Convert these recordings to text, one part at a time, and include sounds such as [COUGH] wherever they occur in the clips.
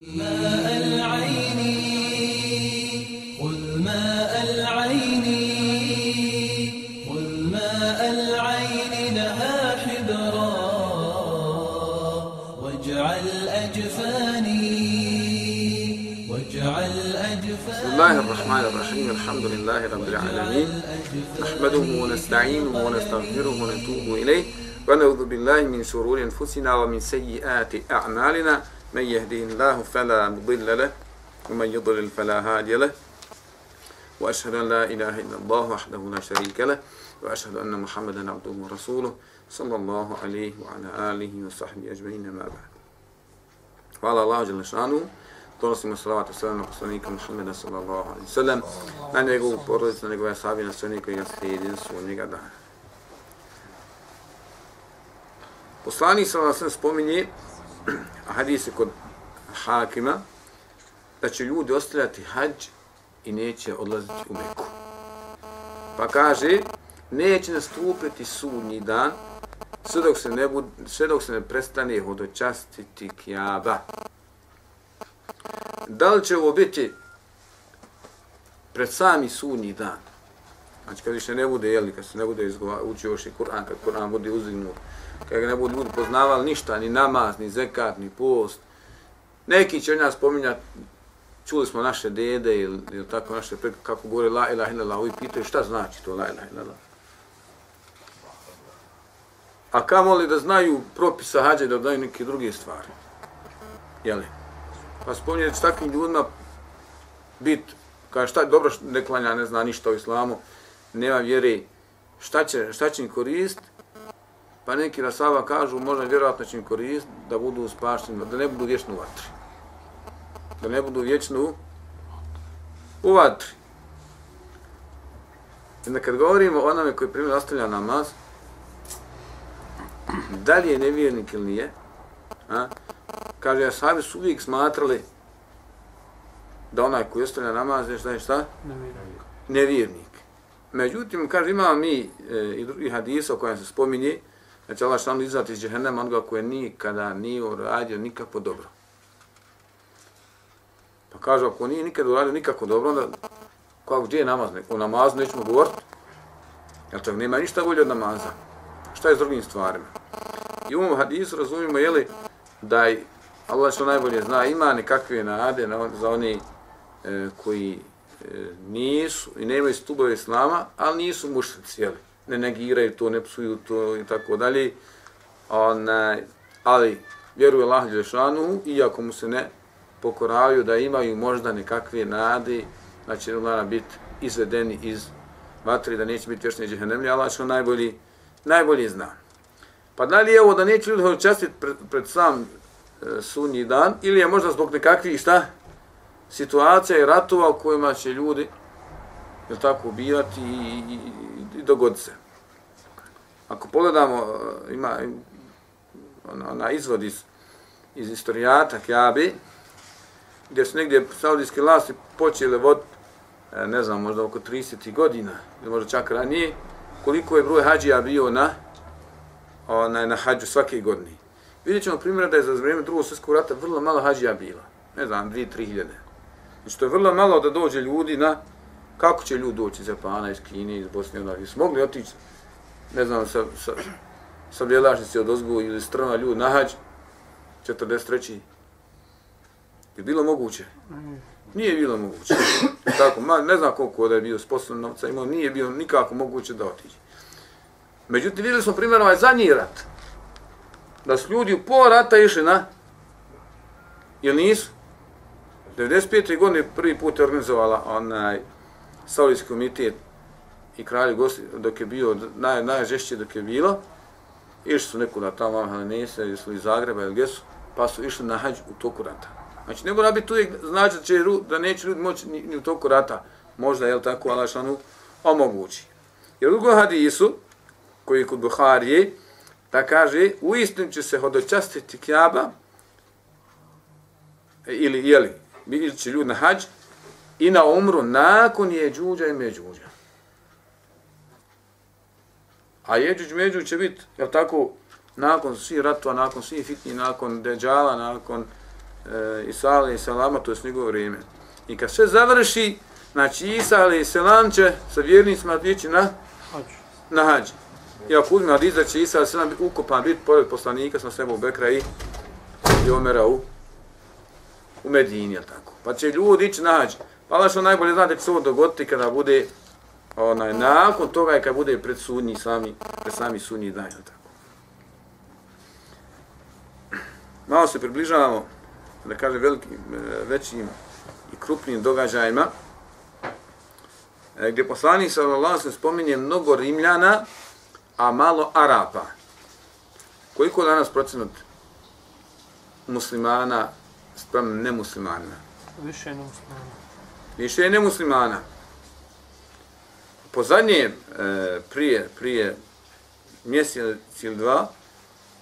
ماء العين خذ ماء العين خذ ماء العين لها حبرا واجعل أجفاني واجعل بسم الله الرحمن الرحيم الحمد لله رب العالمين. نحمده ونستعينه ونستغفره ونتوب إليه ونعوذ بالله من شرور أنفسنا ومن سيئات أعمالنا. من يهديه الله فلا مضل له ومن يضلل فلا هادي له وأشهد أن لا إله إلا الله وحده لا شريك له وأشهد أن محمدا عبده ورسوله صلى الله عليه وعلى آله وصحبه أجمعين ما بعد Hvala Allah dželle šanu. Donosimo salavat i selam na poslanika Muhameda sallallahu alejhi ve sellem, na njegovu porodicu, na njegove sahabe, na sve one koji ga slijedi do sudnjega dana. Poslanik sallallahu alejhi ve sellem spominje a hadise kod Hakima da će ljudi ostavljati hađ i neće odlaziti u Meku. Pa kaže, neće nastupiti sudnji dan sve dok se ne, bud, sve dok se ne prestane hodočastiti kjaba. Da li će ovo biti pred sami sudnji dan? Znači kad više ne bude, jeli, kad se ne bude učio još i Kur'an, kad Kur'an bude uzignut, kada ga ne budu ljudi poznavali ništa, ni namaz, ni zekat, ni post. Neki će nas spominjati, čuli smo naše dede ili, ili tako naše preko, kako govore la ilaha illallah, ovi pitaju šta znači to la ilaha illallah. A kamo li da znaju propisa hađe da daju neke druge stvari? Jeli? Pa spominje s takvim ljudima bit, kaže šta dobro ne klanja, ne zna ništa o islamu, nema vjere, šta će, šta će im koristiti? Pa neki rasava kažu, možda vjerojatno će im koristiti da budu spašteni, da ne budu vječno u vatri. Da ne budu vječno u, u vatri. I kad govorimo o onome koji primjer ostavlja namaz, da li je nevjernik ili nije, a, kaže, ja sahabi su uvijek smatrali da onaj koji ostavlja namaz je šta je šta? Nevjernik. Nevjernik. Međutim, kaže, imamo mi e, i drugi hadisa o kojem se spominje, da će Allah šanu izvati iz džehennema onoga koje nikada nije uradio nikako dobro. Pa kaže, ako nije nikada uradio nikako dobro, onda kako gdje je namaz? O namazu nećemo govoriti. Jer čak nema ništa bolje od namaza. Šta je s drugim stvarima? I u ovom hadisu razumijemo, jeli, da je Allah što najbolje zna, ima nekakve nade na, za oni e, koji e, nisu i nemaju stubove islama, ali nisu mušnici, jeli ne negiraju to, ne psuju to i tako dalje. Onaj, ali vjeruje Allah Đelešanu, iako mu se ne pokoravaju da imaju možda nekakve nade, da će Allah biti izvedeni iz vatri, da neće biti vječni džehennemlji, Allah što najbolji, najbolji zna. Pa da li je ovo da neće ljudi učestiti pred, pred sam e, sunji dan, ili je možda zbog nekakvih šta, situacija i ratova u kojima će ljudi jel tako ubijati i, i, i dogoditi se. Ako pogledamo, eh, ima ona, ono, ona izvod iz, iz istorijata Kjabi, gdje su negdje saudijske vlasti počele vod, eh, ne znam, možda oko 30 godina, ili možda čak ranije, koliko je broj hađija bio na, onaj, na hađu svake godine. Vidjet ćemo primjera da je za vrijeme drugog svjetskog rata vrlo malo hađija bila. Ne znam, 2-3 hiljade. Znači to je vrlo malo da dođe ljudi na, kako će ljudi doći iz Japana, iz Kine, iz Bosne, onda su mogli otići ne znam, sa, sa, sa bjelašnici od ozgu ili strana ljudi na hađ, 43. Je bilo moguće? Nije bilo moguće. Tako, ma, ne znam koliko da je bio sposobno novca imao, nije bilo nikako moguće da otiđe. Međutim, vidjeli smo primjer ovaj zadnji rat. Da su ljudi u pola rata išli na... Jel nisu? 95. godine prvi put je organizovala onaj Saudijski komitet i kralju gosti, dok je bio naj, najžešće dok je bilo, išli su nekuda tamo, ali nese, ili su iz Zagreba ili gdje su, pa su išli na hađ u toku rata. Znači, ne mora biti uvijek znači da, će, da neće ljudi moći ni, ni u toku rata, možda, je tako, Alašanu omogući. Jer u drugom hadisu, koji je kod Buharije, da kaže, u istinu će se hodočastiti kjaba, ili, jeli, ili će ljudi na hađ, i na umru nakon je džuđa i međuđa. A Jeđuđ Međuđ će biti, jel tako, nakon svih ratova, nakon svih fitni, nakon deđala, nakon e, Isa alaih salama, to je njegovo vrijeme. I kad sve završi, znači Isa alaih salam će sa vjernicima ići na, na hađ. I ako uzme hadis da će Isa alaih salam ukopan biti pored poslanika, smo sebe u Bekra i, i Omera u, u Medini, jel tako. Pa će ljudi ići na hađ. Pa Allah što najbolje zna da će se ovo dogoditi kada bude onaj, nakon toga je kad bude pred sudnji sami, pred sami sudnji dan, tako. Malo se približavamo, da kaže velikim, većim i krupnim događajima, e, gdje poslanik sallallahu se spominje mnogo Rimljana, a malo Arapa. Koliko danas procenut muslimana sprem nemuslimana? Više nemuslimana. Više je nemuslimana. Po zadnjem, e, prije, prije mjesec ili dva,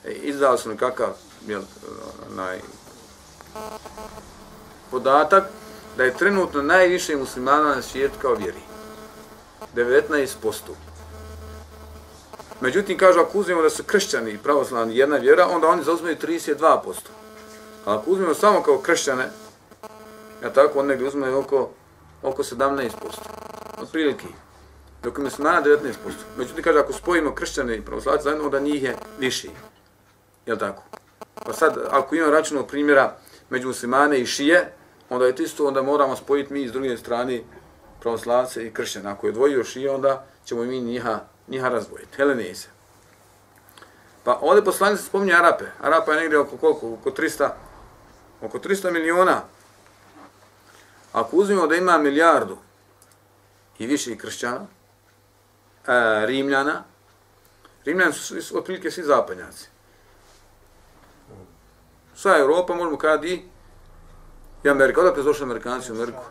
e, izdao sam kakav jel, onaj, podatak da je trenutno najviše muslimana na svijetu kao vjeri. 19%. Međutim, kažu, ako uzmemo da su kršćani i pravoslavni jedna vjera, onda oni zauzmeju 32%. A ako uzmemo samo kao kršćane, ja tako, on negdje uzmeju oko, oko 17%. Od prilike. Dok je muslimana 19%. Međutim, kaže, ako spojimo kršćane i pravoslavce zajedno, onda njih je više. Jel tako? Pa sad, ako imamo računog primjera među muslimane i šije, onda je to isto, onda moramo spojiti mi s druge strane pravoslavce i kršćane. Ako je dvojio šije, onda ćemo mi njiha, njiha razvojiti. Helenize. Pa ovdje poslanice spominje Arape. Arapa je negdje oko koliko? Oko 300, oko 300 miliona. Ako uzmemo da ima milijardu i više kršćana, e, Rimljana, Rimljani su otprilike svi zapadnjaci sa Europa, možemo kada i Amerika. Odakle došli Amerikanci u Ameriku?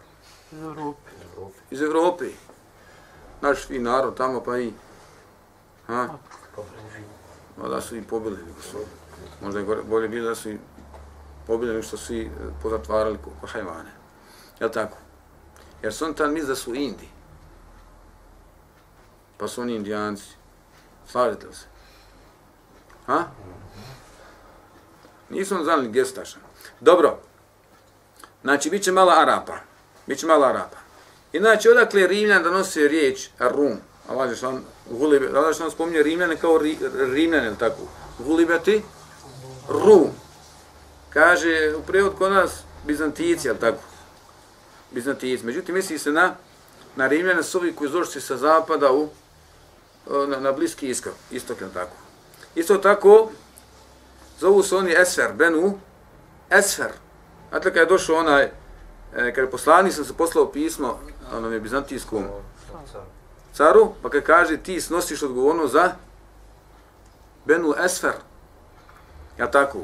Iz Evrope. Iz Evrope. Naš fi narod tamo pa i... Ha? Ma da su i pobili. Možda je bolje bilo da su i pobili nego što su i pozatvarali ko, ko hajvane. Jel tako? Jer su on tam misli da su Indi. Pa su oni indijanci. Slažete li se? Ha? Nisu on znali gestaša. Dobro. Znači, bit će mala Arapa. Biće mala Arapa. I znači, odakle Rimljan da nosi riječ Rum. Allah što on, gulibe, Allah što on spominje Rimljane kao ri, Rimljane, tako. Gulibeti Rum. Kaže, u prijevod kod nas, Bizantijici, ali tako. Bizantijici. Međutim, misli se na, na Rimljane suvi ovi koji zošli sa zapada u, na, na bliski istok, istok, tako. Isto tako, zovu se oni Esfer, Benu Esfer. Znate kada je došao onaj, e, kada je poslani sam se poslao pismo onom je bizantijskom caru, pa kada kaže ti snosiš odgovornost za Benu Esfer. Ja tako.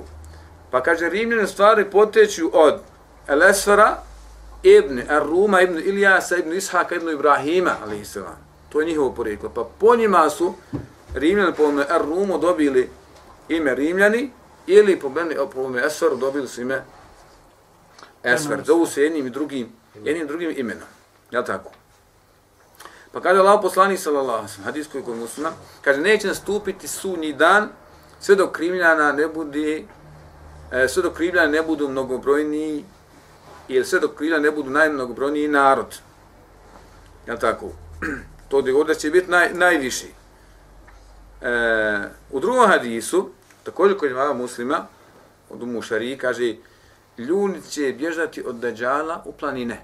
Pa kaže Rimljane stvari poteću od El Esfera, Ibn Ar-Ruma, Ibn Ilijasa, Ibn Ishaka, Ibn Ibrahima, ali To je njihovo poreklo. Pa po njima su Rimljani po Ar-Rumu dobili ime Rimljani, ili po meni, po ovome Esferu dobili su ime Esfer. Zovu se jednim i drugim, jednim drugim imenom. Ja tako? Pa kaže Allah poslani sallallahu alaihi hadis koji kod muslima, kaže neće nastupiti sunji dan sve dok krivljana ne bude e, sve dok krivljana ne budu mnogobrojni ili sve dok krivljana ne budu najmnogobrojniji narod. Ja tako? [CLEARS THROAT] To da će biti naj, najviši. E, u drugom hadisu, Također kod imama muslima, od umu šari, kaže, ljudi će bježati od dađala u planine.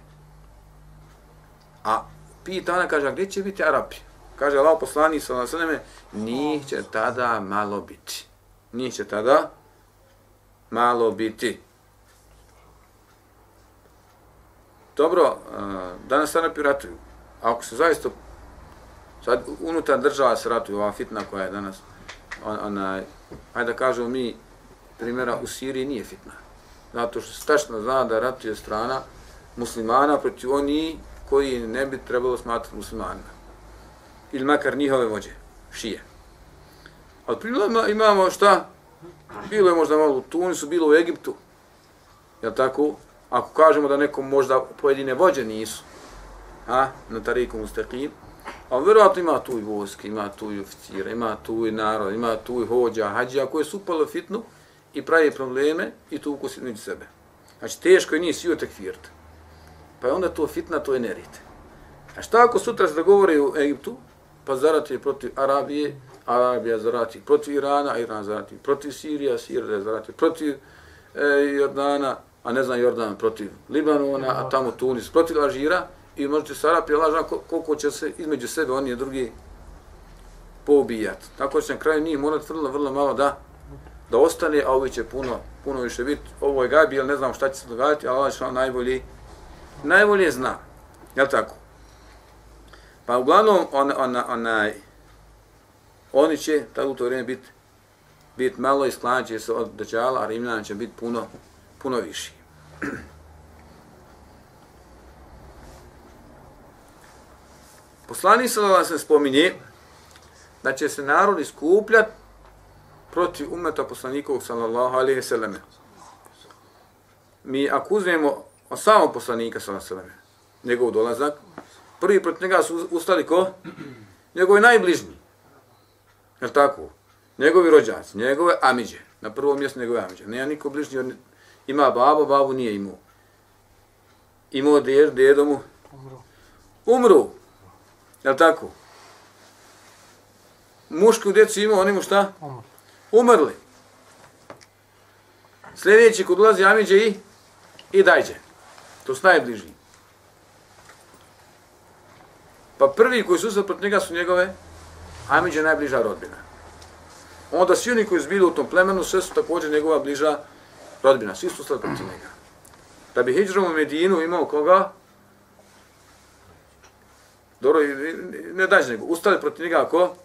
A pita ona, kaže, a gdje će biti Arapi? Kaže Allah poslani sa sveme, njih će tada malo biti. Njih će tada malo biti. Dobro, e, danas Arapi ratuju. Ako se zaista, sad unutar država se ratuje ova fitna koja je danas, ona, hajde da kažemo mi, primjera u Siriji nije fitna. Zato što se tačno zna da ratuje strana muslimana protiv oni koji ne bi trebalo smatrati muslimanima. Ili makar njihove vođe, šije. Ali primjera imamo šta? Bilo je možda malo u Tunisu, bilo u Egiptu. Jel tako? Ako kažemo da nekom možda pojedine vođe nisu, a, na tariku mustaqim, A vjerojatno ima tu i vojske, ima tu i oficira, ima tu i narod, ima tu i hođa, hađa, koje su upale fitnu i pravi probleme i tu ukusi među sebe. Znači, teško je nije svi tekfirt. Pa je onda to fitna, to je nerit. A šta ako sutra se dogovore u Egiptu, pa zarati protiv Arabije, Arabija zarati protiv Irana, Iran zarati protiv Sirija, Sirija zarati protiv e, Jordana, a ne znam Jordan protiv Libanona, a tamo Tunis protiv Alžira, i možete se Arapija lažna koliko će se između sebe oni i drugi poubijati. Tako će na kraju njih morati vrlo, vrlo malo da da ostane, a ovi će puno, puno više biti. Ovo je gabi, ali ne znam šta će se događati, ali ovaj što najbolji, najbolje zna. Jel tako? Pa uglavnom, on, on, onaj, oni će tako u to vrijeme biti bit malo i sklanat će se od Dajjala, a Rimljana će biti puno, puno viši. Poslani sallallahu se spominje da će se narod iskupljat protiv umeta poslanikovog sallallahu alaihi sallam. Mi ako uzmemo od samog poslanika sallallahu alaihi njegov dolazak, prvi protiv njega su ustali ko? Njegovi najbližnji. Je tako? Njegovi rođaci, njegove amiđe. Na prvom mjestu njegove amiđe. Nema niko bližnji, ima babo, babu nije imao. Imao djed, djedo mu. Umru. Umru. Je tako? Mušku djecu imao, oni mu šta? Umrli. Sljedeći kod ulazi amiđe i i dajđe. To su najbližniji. Pa prvi koji su se protiv njega su njegove Amidž je najbliža rodbina. Onda svi oni koji su bili u tom plemenu, sve su također njegova bliža rodbina. Svi su stali protiv njega. Da bi Hidžrom u Medinu imao koga? Dobro, ne dađe nego. Ustali protiv njega ako?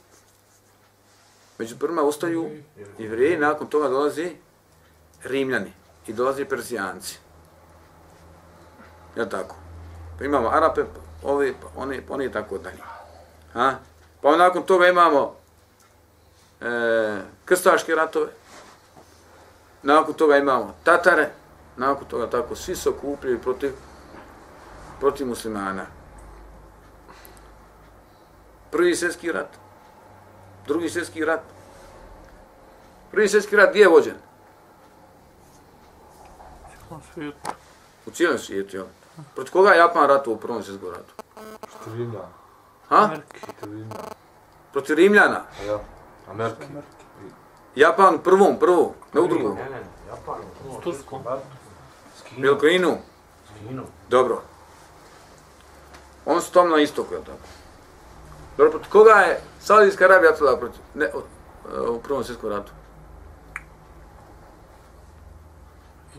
Među prvima ustaju jevreji, nakon toga dolazi Rimljani i dolazi Perzijanci. Ja tako? Pa imamo Arape, ovi, oni, oni tako dalje. Ha? Pa nakon toga imamo e, krstaške ratove, nakon toga imamo Tatare, nakon toga tako svi se okupljaju protiv, protiv muslimana. Prvi svjetski rat, drugi svjetski rat. Prvi svjetski rat gdje je vođen? U cijelom svijetu, jel? Proti koga je Japan ratu u prvom svjetskom ratu? Rimljana. Ha? Rimljana. Proti Rimljana. Ja. Amerike. Japan prvom, prvo, ne u drugom. Ne, ne, Japan. Turskom. Veliko Inu. Kinu. Dobro. On su tom na istoku, je tako? Dobro, proti koga je Saudijska Arabija atila proti, ne, u, u prvom svjetskom ratu?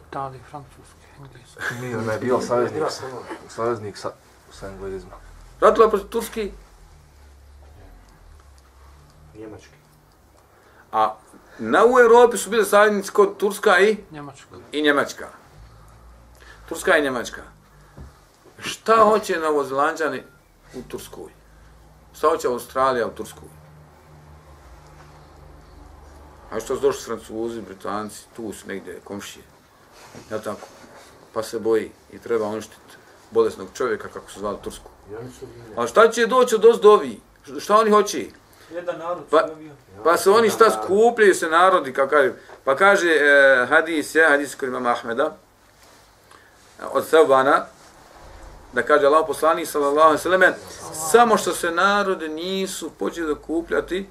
Italije, Francuske, Engleske. Mi on je bio saveznik, saveznik sa, sa englezima. Ratila proti Turski, Njemački. a na u Europi su bile saveznici kod Turska i, Njemačka. i Njemačka. Turska i Njemačka. Šta hoće Novozelanđani u Turskoj? Šta hoće Australija u Turskoj? A što su došli Francuzi, Britanci, tu su negdje komšije. Ja tako? Pa se boji i treba uništiti bolesnog čovjeka kako su zvali Tursku. A šta će doći od ozdovi? Šta oni hoće? Jedan narod Pa- pa, bio. Pa se oni šta skupljaju se narodi, kako kaže. Pa kaže e, hadis, je, hadis kod imama Ahmeda, od Sevbana, da kaže Allah poslani sallallahu alejhi ve selleme samo što se narode nisu počeli dokupljati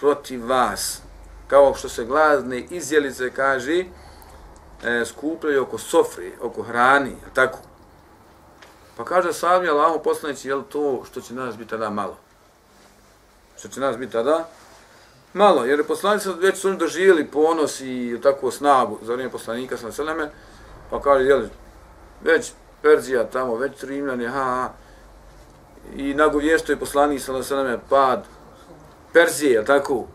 protiv vas kao što se glazne izjelice kaže e, skupljaju oko sofri, oko hrani, tako. Pa kaže sami Allah poslanici, je to što će nas biti tada malo? Što će nas biti tada? Malo, jer poslanici već su oni doživjeli ponos i tako snagu za vrijeme poslanika sa Seleme, pa kaže, jel, već Perzija tamo, već Rimljani, ha, ha, i nagovjesto je poslanik sa Seleme pad Perzije, je tako?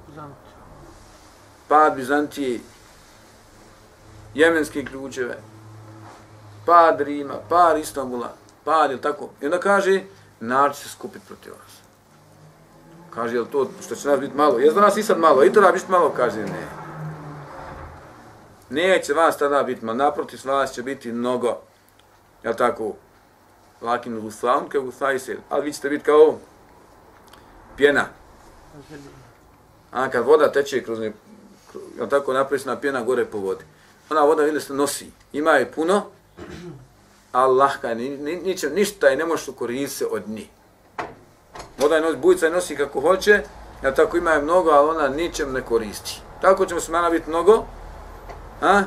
Pad Bizantije, jemenske ključeve, pad Rima, pad Istambula, pad, je tako? I onda kaže, narod se skupiti protiv vas. Kaže, je to što će nas biti malo? Jel za nas i sad malo? I to biti malo? Kaže, ne. Neće vas tada biti malo, naprotiv vas će biti mnogo. Jel tako? Lakin gusaun kao gusajsel. Ali vi ćete biti kao pjena. A kad voda teče kroz ne, jel tako napresna pjena gore po vodi. ona voda vidjeli se nosi. Ima je puno, ali lahka je, ni, ni, ničem, ništa je ne možeš koristiti od njih. Voda je nosi, bujica je nosi kako hoće, ja tako ima je mnogo, ali ona ničem ne koristi. Tako ćemo smana biti mnogo, a?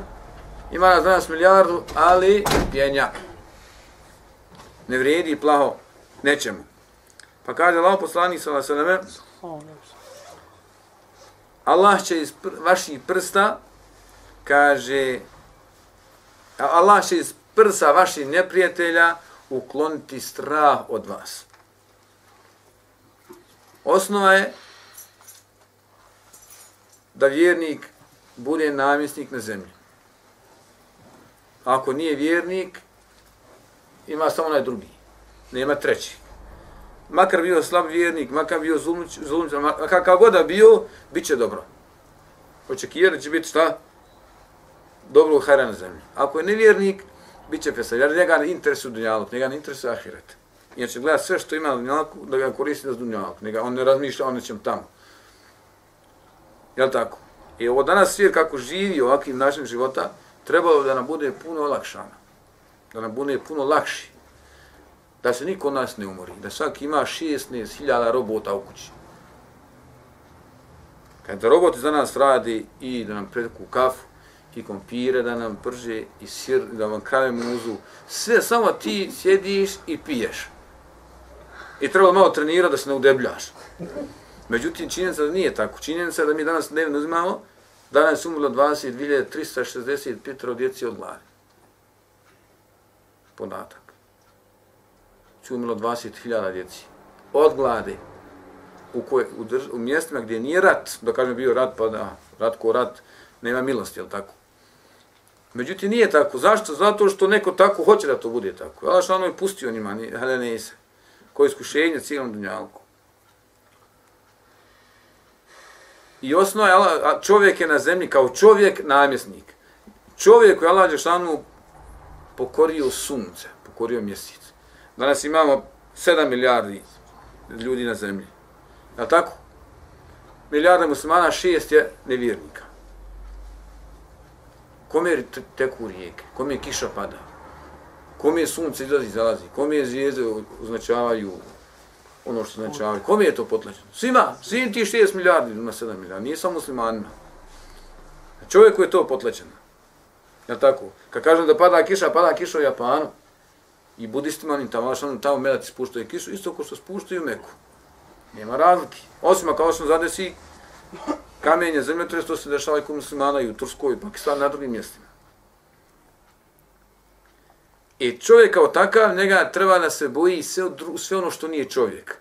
Ima nas danas milijardu, ali pjenja. Ne vrijedi plaho nečemu. Pa kaže Allah poslanik sallallahu alejhi ve selleme Allah će iz pr vaših prsta kaže Allah će iz prsa vaših neprijatelja ukloniti strah od vas. Osnova je da vjernik bude namjesnik na zemlji. Ako nije vjernik, ima samo onaj drugi. Nema treći. Makar bio slab vjernik, makar bio zulmuć, zulmuć makar kao god da bio, bit će dobro. Očekivati će biti šta? Dobro u hajra na zemlji. Ako je nevjernik, bit će pesar. Jer njega ne interesuje dunjalog, njega ne interesuje ahiret. Inače gleda sve što ima na da ga koristi za dunjalog. Njega, on ne razmišlja o nečem tamo. Jel tako? I ovo danas svijet kako živi ovakvim našim života, trebalo da nam bude puno olakšano. Da nam bude puno lakši. Da se niko od nas ne umori. Da svaki ima 16.000 robota u kući. Kada roboti za nas radi i da nam preku kafu, i kompire da nam prže, i sir, da vam krave muzu, sve samo ti sjediš i piješ. I treba malo trenirati da se ne udebljaš. Međutim, činjenica da nije tako. Činjenica da mi danas dnevno uzimamo, danas umrlo 22.365 djeci od glavi. Podatak. Ču umilo 20.000 djeci. Od glade. U, koje, u, drž, u mjestima gdje nije rat, da kažem bio rat, pa da, rat ko rat, nema milosti, jel tako? Međutim, nije tako. Zašto? Zato što neko tako hoće da to bude tako. Allah što ono je pustio njima, Helenese, koje iskušenje cijelom dunjalku. I osnova je, čovjek je na zemlji kao čovjek namjesnik. Čovjek koji je Allah Đešanu pokorio sunce, pokorio mjesec. Danas imamo 7 milijardi ljudi na zemlji. Je tako? Milijarda muslimana, šest je nevjernika. Kome je teku rijeke? Kome je kiša pada? Kome je sunce izlazi i zalazi? Kome je zvijezde označavaju ono što označavaju? Kome je to potlačeno? Svima, svim ti šest milijardi na sedam milijardi, nije samo muslimanima. Čovjeku je to potlačeno. Je tako? Kad kažem da pada kiša, pada kiša u Japanu. I budistima oni tamo, što tamo melati spuštaju kišu, isto ko što spuštaju meku. Nema razlike. Osim ako osim zadesi kamenje, zemljotres, to se dešava i kod muslimana i u Turskoj, i Pakistanu, na drugim mjestima. I čovjek kao takav, njega treba da se boji sve, sve ono što nije čovjek.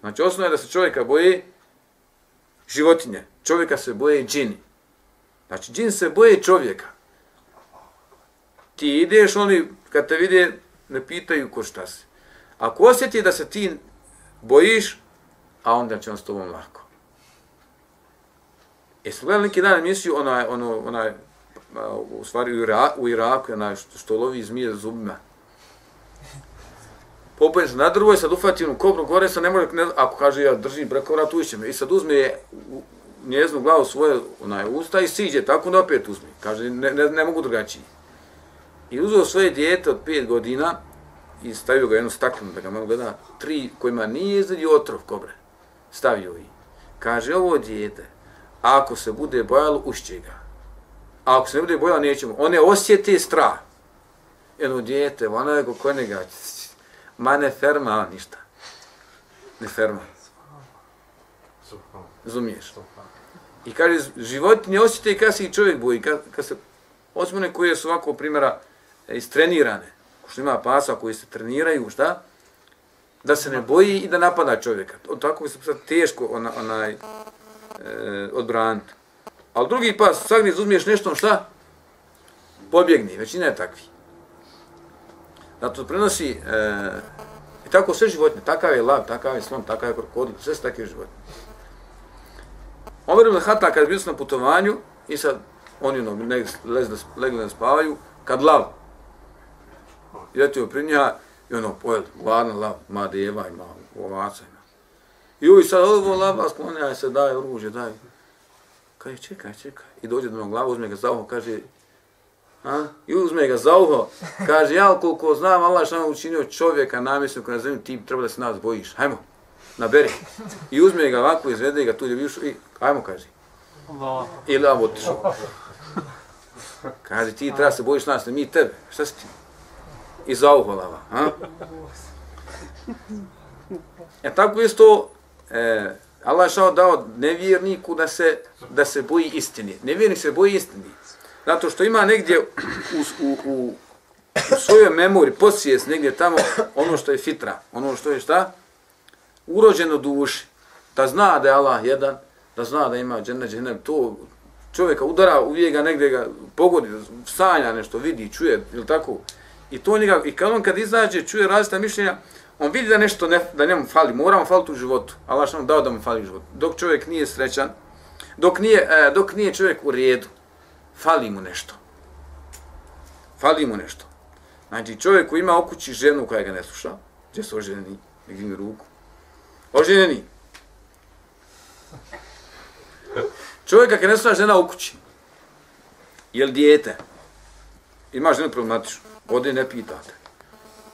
Znači, osnovno je da se čovjeka boji životinje. Čovjeka se boje džini. Znači, džin se boje čovjeka. Ti ideš, oni kad te vide, ne pitaju ko šta si. Ako osjeti da se ti bojiš, a onda će on s tobom lako. Jeste gledali neki dan emisiju, onaj, ono, onaj, u stvari u, Ira, u Iraku, onaj što, što lovi zmije zubima. Popojen se na drvo i sad ufati onu kobru gore, sad ne može, ne, ako kaže ja držim preko vrat, uviće me. I sad uzme je u njeznu glavu svoje onaj, usta i siđe, tako da opet uzme. Kaže, ne, ne, ne mogu drugačiji. I uzeo svoje dijete od pet godina i stavio ga jednu staklenu da ga malo gleda, tri kojima nije izgledi otrov kobre. Stavio i kaže, ovo dijete, ako se bude bojalo, ušće ga. A ako se ne bude bojalo, nećemo. One osjeti strah. Jedno dijete, ona je kako njega, ma ne ferma, ništa. Ne ferma. Zumiješ. I kaže, životinje osjeti i kada se i čovjek boji, kad, kad se osmone koje su ovako primjera e, istrenirane, što ima pasa koji se treniraju, šta? Da se ne boji i da napada čovjeka. To, tako bi se sad teško ona, onaj, e, odbraniti. Ali drugi pas, sad uzmiješ nešto, šta? Pobjegni, većina je takvi. Zato prenosi, e, i tako sve životinje, takav je lav, takav je slon, takav je krokodil, sve su takve životinje. Omer ibn Hata kad je bio na putovanju i sad oni ono, legli da spavaju, kad lav letio pri nja i ono, pojel, gladna lav, ma djeva ima, ovaca ima. I uvi sad ovo lava sklonja se, daj oružje, daj. Kaže, čekaj, čekaj. I dođe do glava, uzme ga za uho, kaže, A? I uzme ga za uho, kaže, ja koliko znam, Allah što nam učinio čovjeka namjesnog na zemlju, ti treba da se nas bojiš. Hajmo, naberi. I uzme ga ovako, izvede ga tu gdje višu i hajmo, kaže. Ili vam otišao. Kaže, ti treba se bojiš nas, ne mi tebe. Šta si ti? I za uho lava. A? [LAUGHS] E tako isto, e, Allah je šao dao nevjerniku da se, da se boji istini. Nevjernik se boji istini. Zato što ima negdje u, u, u, u svojoj memori, posvijest negdje tamo, ono što je fitra, ono što je šta? Urođeno duši. Da zna da je Allah jedan, da zna da ima džene, džene, to čovjeka udara, uvijek ga negdje ga pogodi, sanja nešto, vidi, čuje, ili tako. I to njega, i kad on kad izađe, čuje različita mišljenja, on vidi da nešto ne, da njemu fali, mora mu faliti u životu. Allah što nam dao da mu fali u životu. Dok čovjek nije srećan, dok nije, e, dok nije čovjek u redu, fali mu nešto. Fali mu nešto. Znači čovjek koji ima okući ženu koja ga ne sluša, gdje su oženjeni, negdje mi ruku, oženjeni. Čovjeka kada ne sluša žena u kući, je li dijete, ima ženu problematičnu, ovdje ne pitate.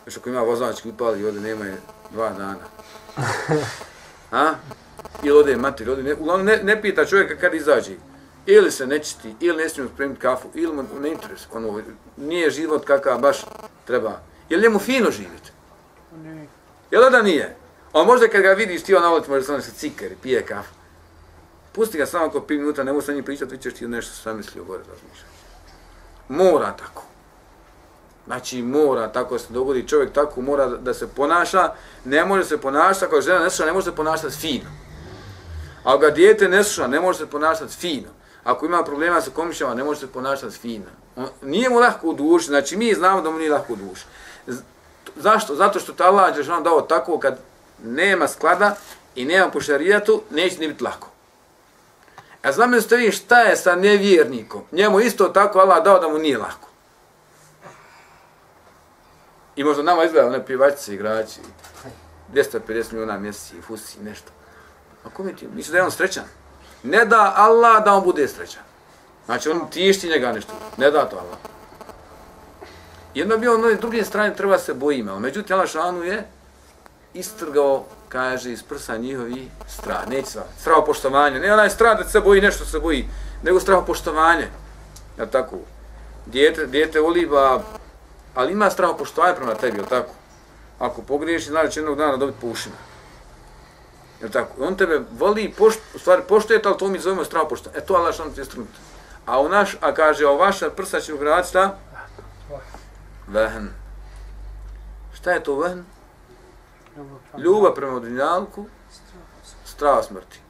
Još ako ima vozački upali, ovdje nema je dva dana. [LAUGHS] A? Ili ode mater, ode ne, uglavnom ne, ne pita čovjeka kad izađe. Ili se nečiti, ili ne smije spremiti kafu, ili mu ne interes, ono, nije život kakav baš treba. Ili njemu fino živjeti? Ne. Jel da nije? On možda kad ga vidiš ti on na ulici može samo se cikari, pije kafu. Pusti ga samo oko 5 minuta, ne možeš sa njim pričati, vi ćeš ti nešto sam mislio gore razmišljati. Mora tako. Znači mora tako se dogodi, čovjek tako mora da se ponaša, ne može se ponašati, ako žena ne sluša, ne može se ponašati fino. Ako ga dijete ne sluša, ne može se ponašati fino. Ako ima problema sa komšijama, ne može se ponašati fino. On, nije mu lahko u duši, znači mi znamo da mu nije lahko u duši. Zašto? Zato što ta Allah je dao tako kad nema sklada i nema po šarijatu, neće ni biti lako. A znam ste vi šta je sa nevjernikom? Njemu isto tako Allah dao da mu nije lako. I možda nama izgleda one pivačice, igrači, 250 milijuna mjeseci, fusi, nešto. A kome ti? Misli da je on srećan? Ne da Allah da on bude srećan. Znači on tišti njega nešto. Ne da to Allah. Jedno bi on na druge strane treba se bojima, ali međutim Allah šanu je istrgao, kaže, iz prsa njihovi strah. Neće strah. Strah poštovanja. Ne onaj strah da se boji nešto se boji, nego strah poštovanje. Ja tako? Dijete, dijete oliva, ali ima strah poštovanje prema tebi, je tako? Ako pogriješi, znači će jednog dana dobiti po ušima. Tako? On tebe voli, pošt, u stvari poštuje, ali to mi zovemo strah poštovanje. E to Allah šanu ti je. A u naš, a kaže, a vaša prsa će ugraditi šta? Vehn. Šta je to vehn? Ljubav prema dunjalku, strah smrti.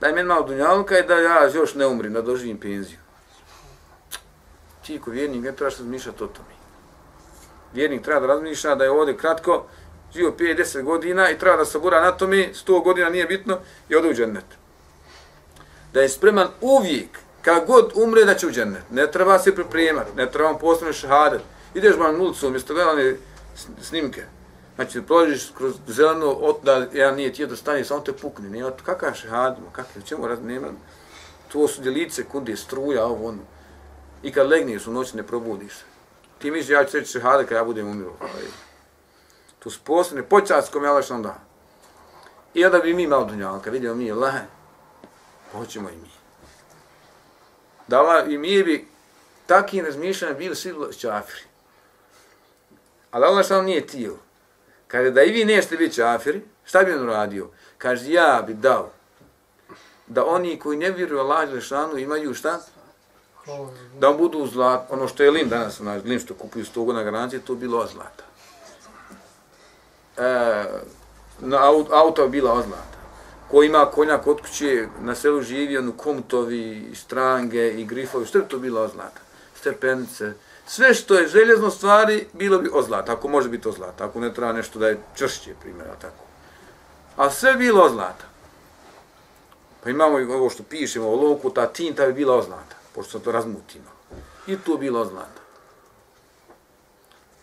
Daj meni malo dunjalka i da ja još ne umrim, da doživim penziju. Ti ko vjernik ne trebaš razmišljati o tome. Vjernik treba da razmišlja da je ovdje kratko, živio 5-10 godina i treba da se bura na tome, 100 godina nije bitno i ode u džennet. Da je spreman uvijek, kad god umre da će u džennet. Ne treba se pripremati, ne treba vam posebno šahadet. Ideš ban na ulicu, umjesto gledane snimke. Znači, prođeš kroz zeleno, od, da ja nije ti da stani, samo te pukne. Nema to, kakav šahadet, kakav, čemu raz, nema. To su djelice, kunde, struja, ovo, ono. I kad legneš u noć, ne probudiš se. Ti misliš, ja ću reći šehade kad ja budem umiru. Ovaj. Tu su posebne počast kome Allah što da. I onda bi mi malo dunjalka, vidimo mi, Allah, hoćemo i mi. Da Allah, i mi bi takim razmišljanjem bili svi čafiri. Ali Allah što nije tijel. Kaže da i vi nešte biti čafiri, šta bi on radio? Kaže ja bi dao da oni koji ne vjeruju Allah Želešanu imaju šta? Da budu zlat, ono što je lim danas, onaj lim što kupuju 100 godina garancije, to bilo od zlata. E, na auto, auto je bila od zlata. Ko ima konja kod kuće, na selu živi, ono komutovi, strange i grifovi, što je to bilo od zlata? Stepenice, sve što je željezno stvari, bilo bi od zlata, ako može biti od zlata, ako ne treba nešto da je čršće, primjera, tako. A sve bilo od zlata. Pa imamo i ovo što pišemo, o loku, ta tinta bi bila od zlata, pošto sam to razmutimo. I to bilo od zlata.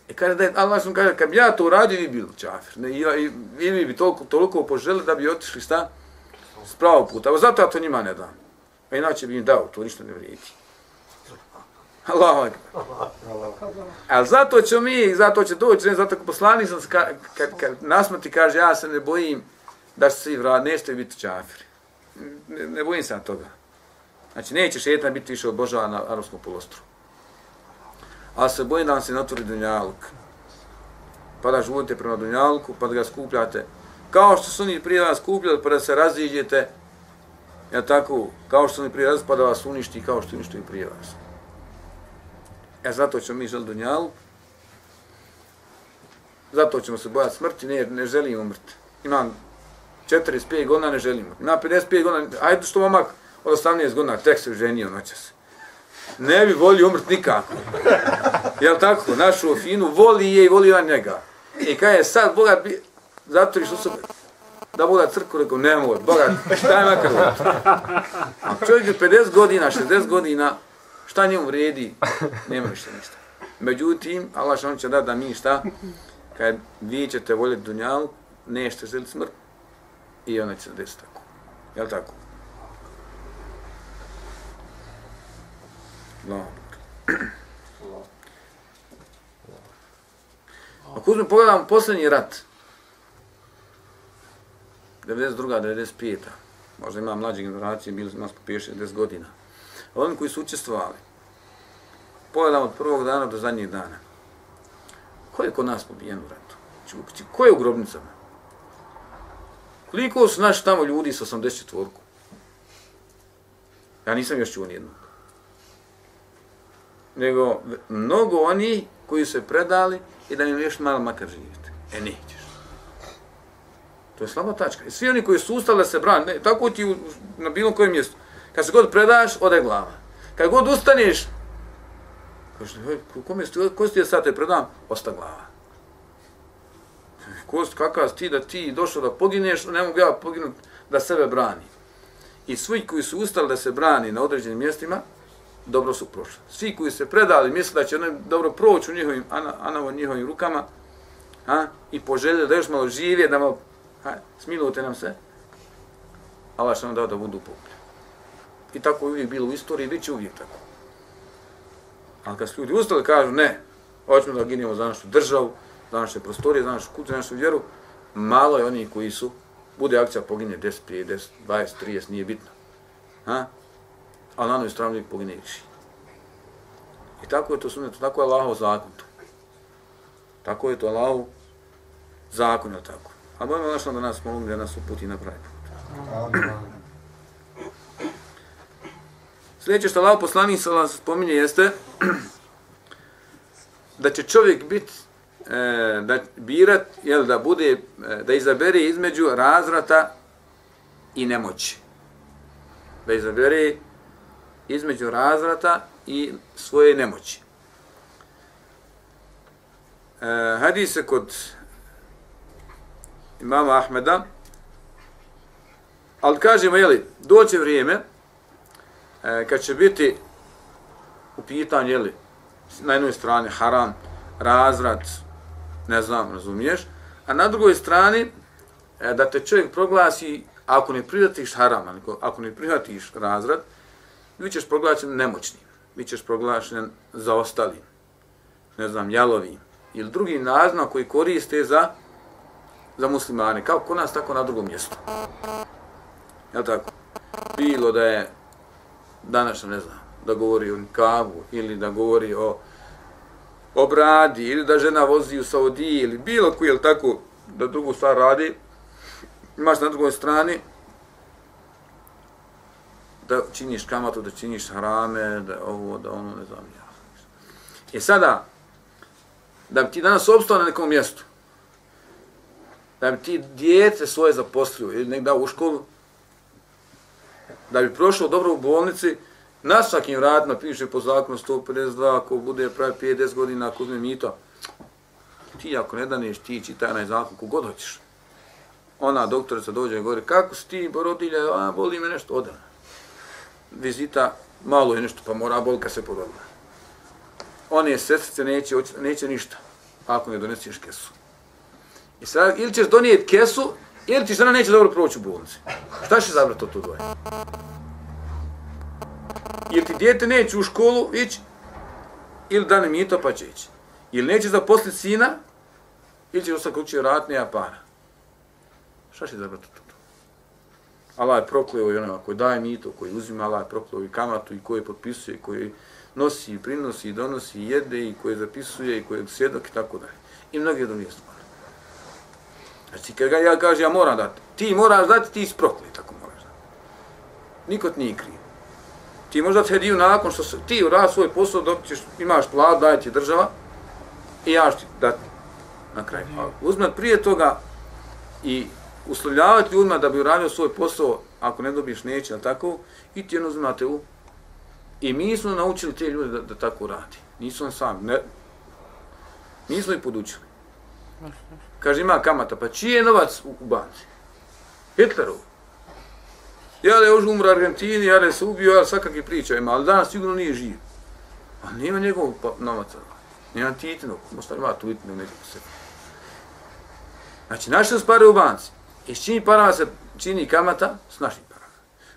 E kada da je, Allah sam kaže, kad bi ja to uradio, vi bilo čafir. Ne, i, i, i vi bi toliko, toliko poželi da bi otišli šta? S pravo puta. Evo zato ja to njima ne dam. A inače bi im dao, to ništa ne vrijedi. Allahu akbar. Ali zato ćemo mi, zato će doći, ne zato poslanik sam, kad kad, ka, nasmrti kaže, ja se ne bojim da se svi vrat, nešto biti čafiri. Ne, ne bojim se na toga. Znači, neće šetan biti više obožavan na arabskom polostru. Ali se bojim da vam se ne otvori dunjaluk. Pa da žudite prema dunjalku, pa da ga skupljate. Kao što su oni prije vas skupljali, pa da se raziđete, ja tako, kao što su oni prije vas, pa da vas uništi, kao što uništi prije vas. E zato ćemo mi želiti dunjalu. Zato ćemo se bojati smrti, ne, ne želimo umrti. Imam 45 godina, ne želimo. Imam 55 godina, ajde što momak od 18 godina, tek se ženio noćas. Ne bi volio umrt nikako. Jel tako? Našu finu voli je i voli on njega. I kaj je sad, Boga, bi, zato što su da Boga crku, rekao, ne mogu, Boga, šta je makar A čovjek je 50 godina, 60 godina, šta njemu vredi, nema više ništa. Međutim, Allah što on će da da mi šta, kad vi ćete voljeti dunjalu, nešte želiti smrt, i ona će se desiti tako. Jel tako? No. Ako uzme pogledam posljednji rat, 92. 95. Možda ima mlađe generacije, bili smo nas po 50 godina. Oni koji su učestvovali, pogledam od prvog dana do zadnjeg dana. Ko je kod nas pobijen u ratu? Znači, ko je u grobnicama? Koliko su naši tamo ljudi sa 84-ku? Ja nisam još čuo nijednog. Nego mnogo oni koji su se predali i da im još malo makar živjeti. E, nećeš. To je slaba tačka. I svi oni koji su ustali da se brani, ne, tako ti u, na bilo kojem mjestu. Kad se god predaš, ode glava. Kad god ustaneš, kaže, kome ste, ko ste sad te predam? Osta glava. Ko, kakav ti da ti došao da pogineš, ne mogu ja poginut da sebe brani. I svi koji su ustali da se brani na određenim mjestima, dobro su prošli. Svi koji se predali, misle da će oni dobro proći u njihovim, anavo njihovim rukama, ha, i poželjeli da još malo žive, da malo, ha, smilujte nam se, Allah što nam dao da budu pokljeni. I tako je uvijek bilo u istoriji, bit će uvijek tako. Ali kad su ljudi ustali, kažu, ne, hoćemo da ginemo za našu državu, za naše prostorije, za našu kuću, za našu vjeru, malo je oni koji su, bude akcija pogine 10, 5, 10, 20, 30, nije bitno. Ha? A na noj strani uvijek pogine. I tako je to sunnet, tako je Allahov zakon tu. Tako je to Allahov zakon, je tako. A bojimo našla da nas molim da nas uputi na pravi put. Sljedeće što Allah poslanik sa vas spominje jeste [CLEARS THROAT] da će čovjek biti e, da birat, jel, da bude, e, da izabere između razvrata i nemoći. Da izabere između razvrata i svoje nemoći. E, hadis se kod imama Ahmeda, ali kažemo, jeli, doće vrijeme e, kad će biti u pitanju, jeli, na jednoj strani haram, razvrat, ne znam, razumiješ, a na drugoj strani e, da te čovjek proglasi, ako ne prihvatiš haram, ako ne prihvatiš razvrat, vi ćeš proglašen nemoćnim, vi ćeš proglašen zaostalim, ne znam, jalovim, ili drugim nazivima koji koriste za za muslimane, kao kod nas, tako na drugom mjestu. Jel tako? Bilo da je današnja, ne znam, da govori o kavu ili da govori o obradi ili da žena vozi u Saudiji ili bilo koji, jel tako, da drugu stvar radi, imaš na drugoj strani da činiš kamatu, da činiš harame, da ovo, da ono, ne znam ja. E sada, da bi ti danas obstao na nekom mjestu, da bi ti djece svoje zaposlio ili nekda u školu, da bi prošao dobro u bolnici, na svakim vratima piše po zakonu 152, ako bude pravi 50 godina, ako uzme mito, ti ako ne daneš, ti čitaj onaj zakon, kogod hoćeš. Ona doktorica dođe i govori, kako si ti, porodilja, a, boli me nešto, ode. Vizita, malo je nešto, pa mora bolka se podobna. One sestrice neće, neće ništa, ako ne doneseš kesu. I sad, ili ćeš donijeti kesu, ili ti žena neće dobro proći u bolnici. Šta će zabrati od tu dvoje? Ili ti djete neće u školu ići, ili dane mito pa će ići. Ili neće zaposliti sina, ili će ostati kući vrat, nema para. Šta će zabrati to? Allah je prokleo i onoga koji daje mito, koji uzima, Allah je prokleo i kamatu i koji potpisuje, koji nosi, prinosi, donosi, jede i koji zapisuje i koji je svjedok i tako dalje. I mnoge druge stvari. Znači, kad ga ja kažem, ja moram dati, ti moraš dati, ti isprokli, tako moraš dati. Niko ti nije kriv. Ti možda te hediju nakon što se, ti uradi svoj posao dok ćeš, imaš plat, daje ti država i ja ću ti dati na kraju. A uzmet prije toga i uslovljavati ljudima da bi uradio svoj posao, ako ne dobiješ neće, ali tako, i ti jedno znate u. I mi smo naučili te ljude da, da tako radi. Nisu on sam, ne. Mi smo ih podučili. Kaže, ima kamata, pa čiji je novac u, u banci? Hitlerov. Ja da je už umro Argentini, ja da se ubio, ja svakakve priča ima, ali danas sigurno nije živ. A nema njegovog pa, novaca. Nema titinog, možda ima titinog nekog se. Znači, naše su pare u banci. I s čini parama se čini kamata? S našim parama.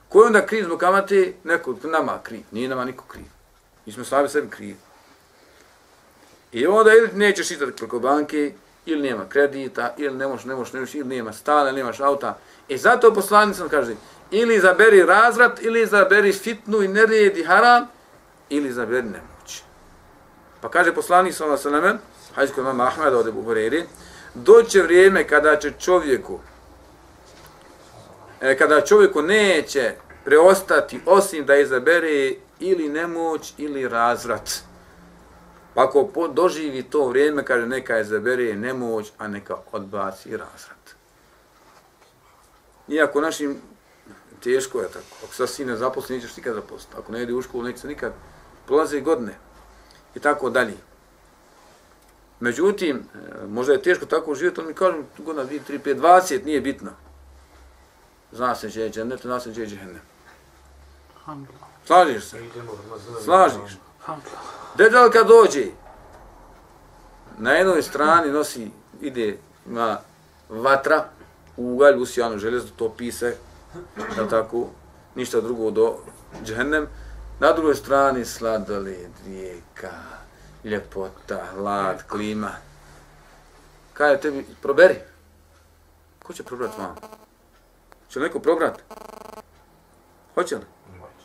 Ko je onda kriv zbog kamate? Neko nama kriv. Nije nama niko kriv. Mi smo sami sebi krivi. I onda ili nećeš itati preko banke, ili nema kredita, ili ne možeš, ne možeš, ne možeš, ili nema stale, nemaš auta. I e zato poslanicom kaže, ili izaberi razrat, ili izaberi fitnu i nerijed i haram, ili izaberi nemoć. Pa kaže poslanik sa nama, hajde kod mama Ahmeda od Ebu Hureri, doće vrijeme kada će čovjeku, E, kada čovjeku neće preostati osim da izabere ili nemoć ili razvrat. Pa ako doživi to vrijeme, kaže neka izabere nemoć, a neka odbaci razvrat. Iako našim teško je tako. Ako sa sine zaposli, nećeš nikad zaposliti. Ako ne ide u školu, neće nikad. Prolaze godine. I tako dalje. Međutim, e, možda je teško tako živjeti, ali mi kažem, godina 2, 3, 5, 20, nije bitno. Zna se će je džennet, zna se će je džennet. Slažiš se? Slažiš. Deđal kad dođe, na jednoj strani nosi, ide, ima vatra, ugalj, usijano železno, to pise, je tako, ništa drugo do džennem. Na drugoj strani sladoled, rijeka, ljepota, hlad, klima. Kaj je tebi, proberi. Ko će probrat vam? Će neko probrat? Hoće li?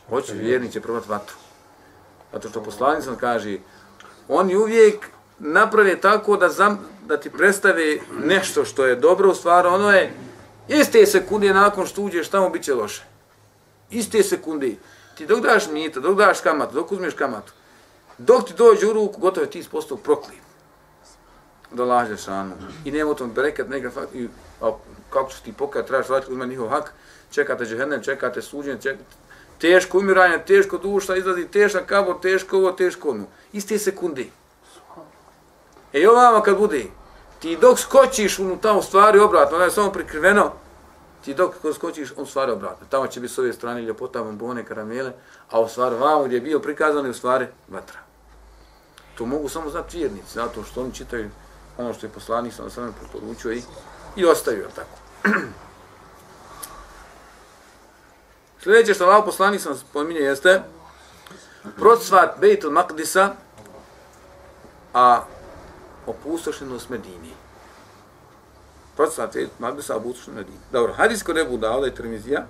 Hoće, vjerni će probrat vatru. Zato što poslanicom kaže, oni uvijek naprave tako da, zam, da ti predstave nešto što je dobro, u stvari ono je iste sekunde nakon što uđeš tamo bit će loše. Iste sekunde. Ti dok daš mita, dok daš kamatu, dok uzmeš kamatu, dok ti dođe u ruku, gotovo je ti ispostao prokliv. Da lažeš anu. I nema u tom berekat, neka i, a, kako ćeš ti pokajati, trebaš vratiti uzme njihov hak, čekate džehennem, čekate suđenje, čekate, teško umiranje, teško duša, izlazi teška kabor, teško ovo, teško ono. Iste sekunde. E i ovama kad bude, ti dok skočiš u tamo stvari obratno, ono je samo prikriveno, ti dok skočiš, on stvari obratno. Tamo će biti s ove strane ljepota, bombone, karamele, a u stvari vamo gdje je bio prikazan je u stvari vatra. To mogu samo znati vjernici, zato što oni čitaju ono što je poslanik sa sam preporučio i, i ostavio tako. [CLEARS THROAT] Sljedeće što Allah poslanik sam spominje jeste procvat Bejtul Makdisa, a opustošenost Medini. Procvat Bejtul Makdisa, a opustošenost Medini. Dobro, hadis kod Ebu Dauda i Tirmizija,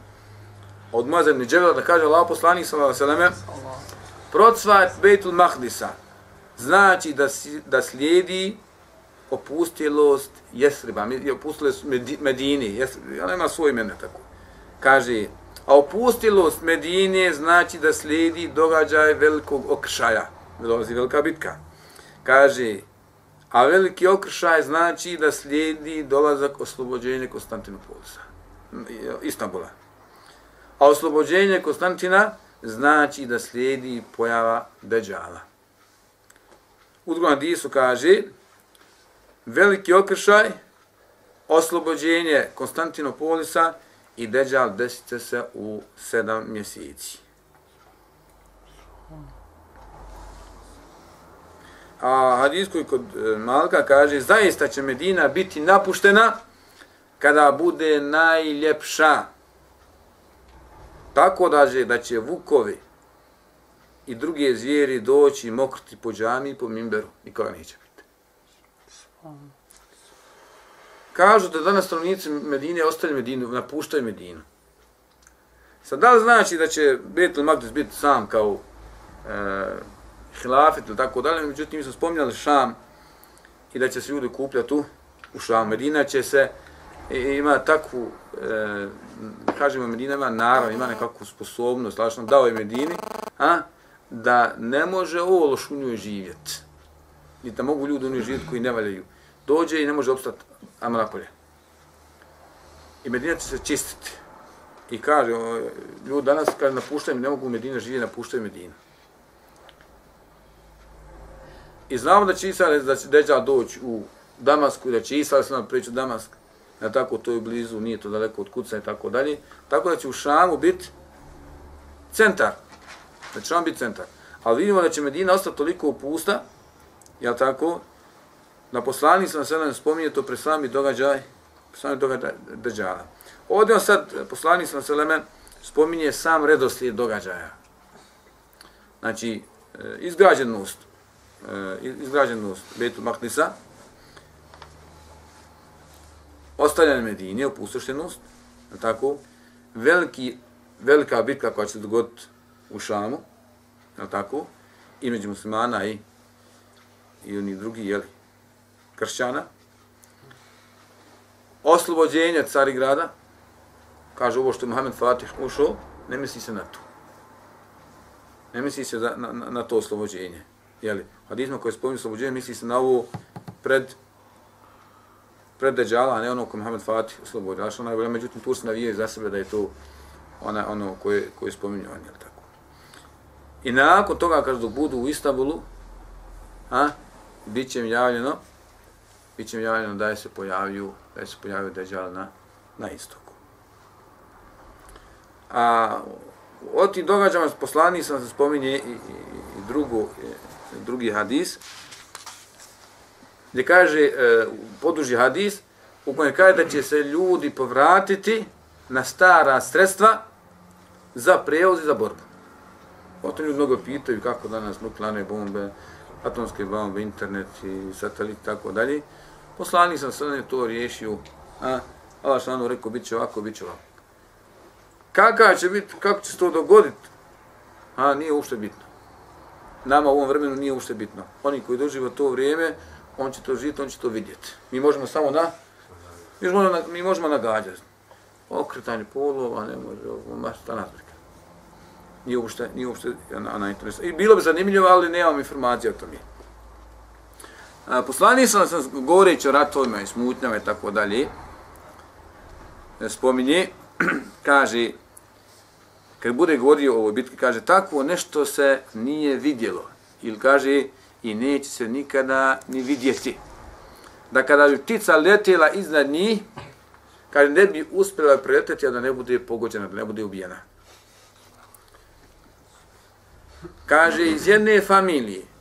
od Moaza ibn Džebela da kaže Allah poslanik sam seleme, procvat Bejtul Maqdisa, znači da, si, da slijedi opustilost Jesriba, opustilost Medini, Jesriba, ona ima svoje imene tako. Kaže, A opustilost Medine znači da slijedi događaj velikog okršaja. Dolazi velika bitka. Kaže, a veliki okršaj znači da slijedi dolazak oslobođenja Konstantinopolisa. Mm, Istanbula. A oslobođenje Konstantina znači da slijedi pojava Deđala. U drugom hadisu kaže, veliki okršaj, oslobođenje Konstantinopolisa i Deđal desit se u sedam mjeseci. A hadis koji kod e, Malka kaže, zaista će Medina biti napuštena kada bude najljepša. Tako da će, da će vukovi i druge zvijeri doći mokriti po džami i po mimberu. Nikoga neće biti. Kažu da danas stanovnici Medine ostaju Medinu, napuštaju Medinu. Sad, da li znači da će Betul Magdis biti sam kao e, hilafet ili tako dalje, međutim, mi smo spominjali Šam i da će se ljudi kupljati tu u Šam. Medina će se, ima takvu, e, kažemo, Medina ima narav, ima nekakvu sposobnost, lačno dao je Medini, a, da ne može ovo loš u njoj živjeti. I da mogu ljudi u njoj živjeti koji ne valjaju. Dođe i ne može obstati, ama napolje. I Medina će se čistiti. I kaže, ljudi danas kad napuštaju, ne mogu u Medina živjeti, napuštaju Medinu. I znamo da će Isa, da će Deđa doći u Damasku, da će Isa, sam se nam priča Damask, na tako to je blizu, nije to daleko od kuca i tako dalje. Tako da će u Šamu biti centar. Da će Šam biti centar. Ali vidimo da će Medina ostati toliko pusta, jel tako, na poslanik sam se spominje to pre sami događaj, pre sami događaj Deđala. Ovdje on sad, poslanik sam se spominje sam redoslijed događaja. Znači, izgrađenost, izgrađenost e, Betu Maknisa, ostavljanje Medine, opustoštenost, tako, veliki, velika bitka koja će se dogoditi u Šamu, tako, i među muslimana i, i oni drugi, jeli, kršćana, oslobođenje Carigrada, kaže ovo što je Mohamed Fatih ušao, ne misli se na to. Ne misli se na, na, na to oslobođenje. Jeli, hadizma koje spominje oslobođenje, misli se na ovo pred pred Deđala, a ne ono koje Mohamed Fatih oslobodio. Znači, ono je međutim, Turci navijaju za sebe da je to ona, ono koje, koje spominju on, jel tako. I nakon toga, kaže, dok budu u Istanbulu, a, bit će im javljeno, bit će im javljeno da je se pojavio, da je se pojavio Dejjal na, na istoku. A o tim događama poslani sam se spominje i, i, i drugu, i, e, drugi hadis, gdje kaže, e, poduži hadis, u kojem kaže da će se ljudi povratiti na stara sredstva za prevoz i za borbu. Potom ljudi mnogo pitaju kako danas nuklearne bombe, atomske bombe, internet i satelit i tako dalje. Poslanik sam sve to riješio, a Allah što ono rekao, bit će ovako, bit će ovako. Kaka će biti, kako će se to dogoditi? A, nije uopšte bitno. Nama u ovom vremenu nije uopšte bitno. Oni koji doživa to vrijeme, on će to živjeti, on će to vidjeti. Mi možemo samo na, mi možemo, na, mi možemo nagađati. Okretanje polova, ne može, ovo, ma šta nazvrka. Nije uopšte, nije uopšte na, na interesu. I bilo bi zanimljivo, ali nemam informacije o tome. A, poslani sam, sam govoreći o ratovima i smutnjama i tako dalje, e, spominje, [CLEARS THROAT] kaže, kad bude govorio o ovoj bitki, kaže, tako nešto se nije vidjelo. Ili kaže, i neće se nikada ni vidjeti. Da kada bi ptica letjela iznad njih, kaže, ne bi uspjela preleteti, a da ne bude pogođena, da ne bude ubijena. Kaže, iz jedne familije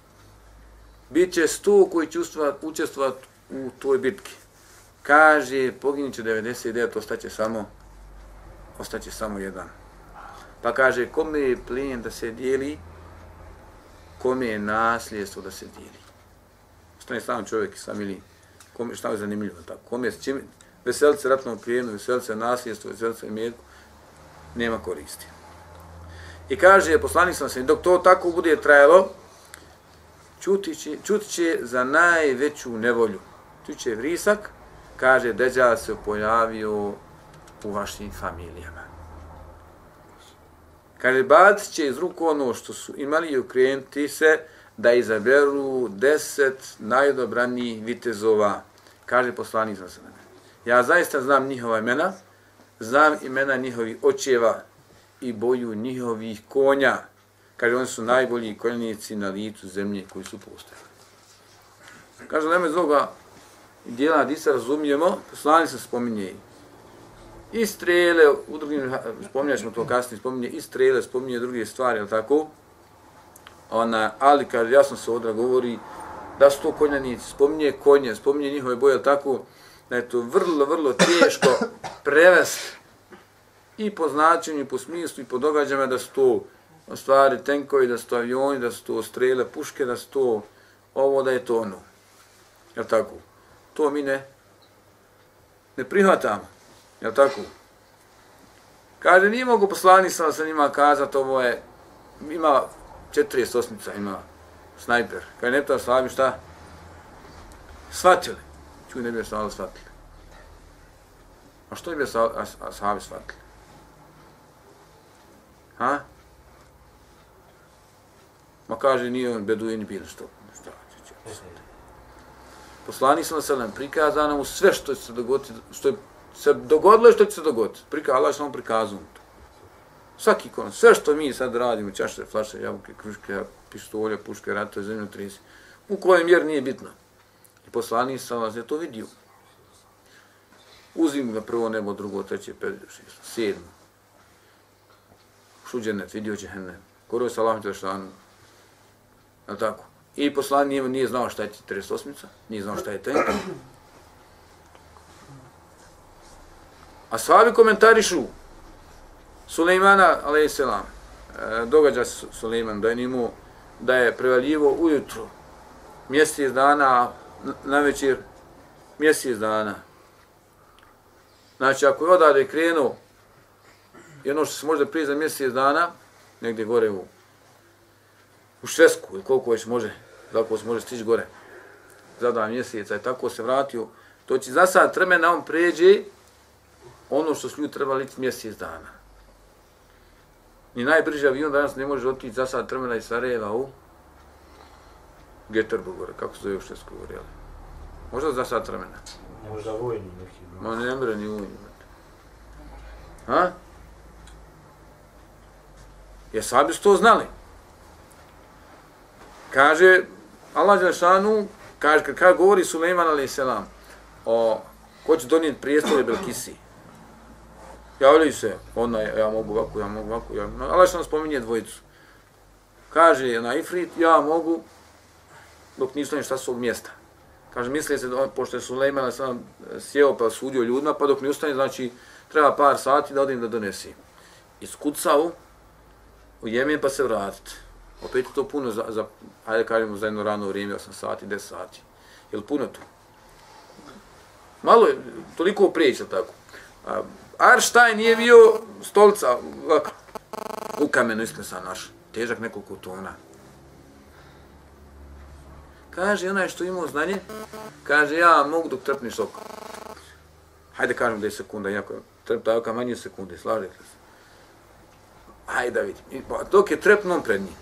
bit će sto koji će učestvovati u toj bitki. Kaže, poginit će 99, ostaće samo, ostaće samo jedan. Pa kaže, kome je plijen da se dijeli, kome je nasljedstvo da se dijeli. Ostane sam čovjek sam ili, kome, šta je zanimljivo, tako, kome je, čim, veselice ratnom plijenu, veselice nasljedstvo, veselice imetku, nema koristi. I kaže, poslanik sam se, dok to tako bude trajalo, čuti će, za najveću nevolju. Tu će vrisak, kaže, deđa se pojavio u vašim familijama. Kaže, bacit će iz ruku ono što su imali i ukrenuti se da izaberu deset najdobranijih vitezova. Kaže poslanik za sebe. Ja zaista znam njihova imena, znam imena njihovih očeva i boju njihovih konja. Kaže, oni su najbolji konjenici na licu zemlje koji su postojali. Kaže, nema iz ovoga dijela Hadisa razumijemo, poslanik se spominje i strele, u drugim, spominjat ćemo to kasnije, spominje i strele, spominje druge stvari, ali tako? Ona, ali kad jasno se odra govori da su to konjanici, spominje konje, spominje njihove boje, ali tako? Da je to vrlo, vrlo teško [COUGHS] prevesti i po značenju, i po smislu, i po događajima da su to stvari tenkovi, da su to avioni, da su to strele, puške, da su to ovo, da je to ono. Jel tako? To mi ne, ne prihvatamo. Jel tako? Kaže, nije mogu poslani sam sa njima kazati, ovo je, ima 48 ima snajper. Kaj ne pita slavi šta? Svatili. Čuj, ne bi slavi shvatili. A što bi slavi shvatili? Ha? Ma kaže, nije on beduin bilo što. Poslanik sam se nam prikazano mu sve što će se dogoditi, što je se dogodilo što će se dogoditi. Prika, Allah samo prikazao to. Svaki kon, sve što mi sad radimo, čaše, flaše, jabuke, kruške, pištolje, puške, rata, zemlju, trisi, u kojem mjer nije bitno. I poslanik sam vas je to vidio. Uzim ga prvo nebo, drugo, treće, pet, šest, sedmo. Šuđenet, vidio će henne. Koro je salam te. Je tako? I poslanik nije, nije znao šta je 48-ica, nije znao šta je tenk. A sahabi komentarišu Sulejmana, a.s. E, događa se Sulejman da je nimo, da je prevaljivo ujutro, mjesec dana, na večer, mjesec dana. Znači, ako je odavde krenuo, jedno što se može prije za mjesec dana, negdje gore u, u Švesku, ili koliko već može, tako se može stići gore, za dva mjeseca, i tako se vratio, to će za sad tremena on pređe, ono što su ljudi trebali liti mjesec dana. Ni najbrži avion danas ne može otići za sad trmena iz Sarajeva u Geterburg, kako se zove u Švedskoj gori, ali. Možda za sad trmena. Možda vojni neki. Ma ne mre ni vojni. Ha? Je sabi su to znali. Kaže, Allah Đelešanu, kaže, kad, kad govori Suleiman a.s. o ko će donijeti prijestolje Belkisi, javljaju se, ona, ja mogu ovako, ja mogu ovako, ja mogu, Allah što nam spominje dvojicu. Kaže na Ifrit, ja mogu, dok nisu šta svog mjesta. Kaže, misli se, da, pošto je Sulejman sam eh, sjeo pa sudio ljudima, pa dok ne ustane, znači, treba par sati da odim da donesi. Iskucao u Jemen pa se vratiti. Opet je to puno za, za hajde kažemo, za jedno rano vrijeme, 8 sati, 10 sati. Je li puno to? Malo je, toliko prijeća tako. A, Arštajn je bio stolca ovako, u kamenu iskresan naš, težak nekoliko tona. Kaže onaj što imao znanje, kaže ja mogu dok trpniš oko. Hajde kažem da je sekunda, jako trpta oka manje sekunde, slažete se. Hajde da vidim. Pa, dok je trepnom pred njim.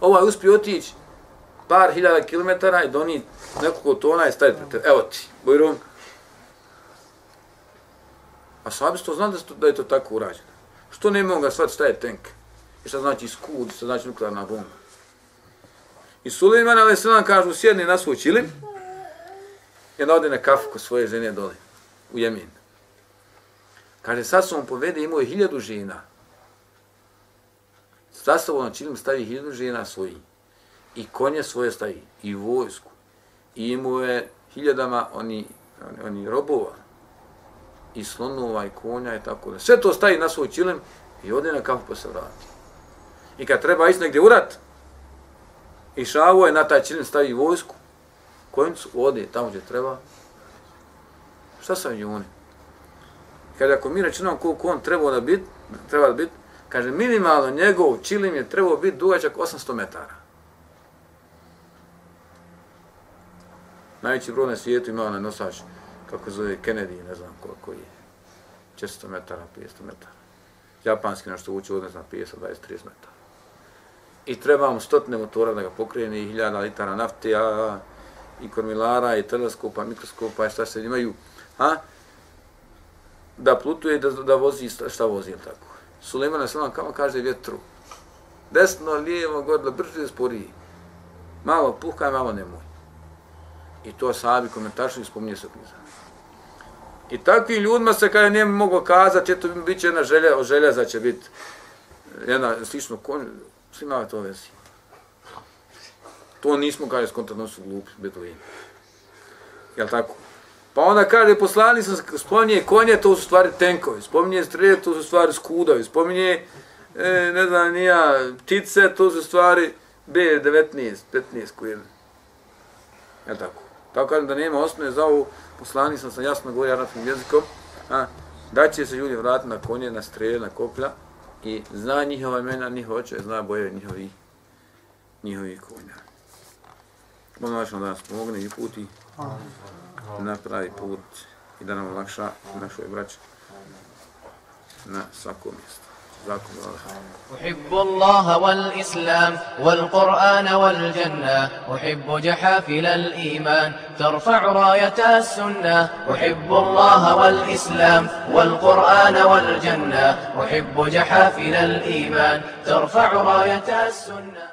Ovaj uspio otići par hiljada kilometara i doni nekoliko tona i staviti pred Evo ti, bojrom, A sahabi su to znali da je to tako urađeno. Što ne mogu ga shvatiti šta je tank? I šta znači skud, šta znači nuklearna bomba? I Suleiman, ali kažu, sjedni na svoj čilim, i onda ode na kafu kod svoje žene dole, u Jemin. Kaže, sad su on povede, imao je hiljadu žena. Sastavu na čilim stavi hiljadu žena svoji. I konje svoje stavi, i vojsku. I imao je hiljadama oni, oni, oni robova i slonova i konja i tako da. Sve to stavi na svoj čilem i ode na kafu pa se vrati. I kad treba ići negdje urat, i šavo je na taj čilim stavi vojsku, konjicu ode tamo gdje treba. Šta sa avioni? Kada ako mi računamo koliko on treba da bit, treba da bit, kaže minimalno njegov čilim je trebao biti dugačak 800 metara. Najveći broj na svijetu ima na nosač kako zove Kennedy, ne znam koliko je, 400 metara, 500 metara. Japanski nešto uči od, ne znam, 50, 20, 30 metara. I trebamo stotne motora da ga pokrene i hiljada litara nafte, a, i kormilara, i teleskopa, mikroskopa, i šta se imaju, a, da plutuje, da, da vozi šta vozi, tako. Suleiman Aslan kao kaže vjetru, desno, lijevo, gordo, brže, sporiji. Malo puhkaj, malo nemoj. I to sahabi komentaršu i spominje se knjiza. I takvim ljudima se kada nije moglo kazati, eto bit će jedna želja, o željeza će biti jedna slično konj, svi imaju to vezi. To nismo kada je skontano su glupi, beduini. Jel tako? Pa onda kaže, poslani sam spominje konje, to su stvari tenkovi, spominje strelje, to su stvari skudovi, spominje e, ne znam, nija, ptice, to su stvari B19, 15 kujene. Je tako? Tako kažem da nema osnove za ovu, poslani sam sam jasno govorio arabskim jezikom, a, da će se ljudi vratiti na konje, na strele, na koplja i zna njihova imena, njihova oče, zna boje njihovi, njihovi konja. Molim vas da nas pomogne i puti na pravi put i da nam olakša našoj braći na svakom mjestu. أحب الله والإسلام والقرآن والجنة. أحب جحافل الإيمان. ترفع راية السنة. أحب الله والإسلام والقرآن والجنة. أحب جحافل الإيمان. ترفع راية السنة.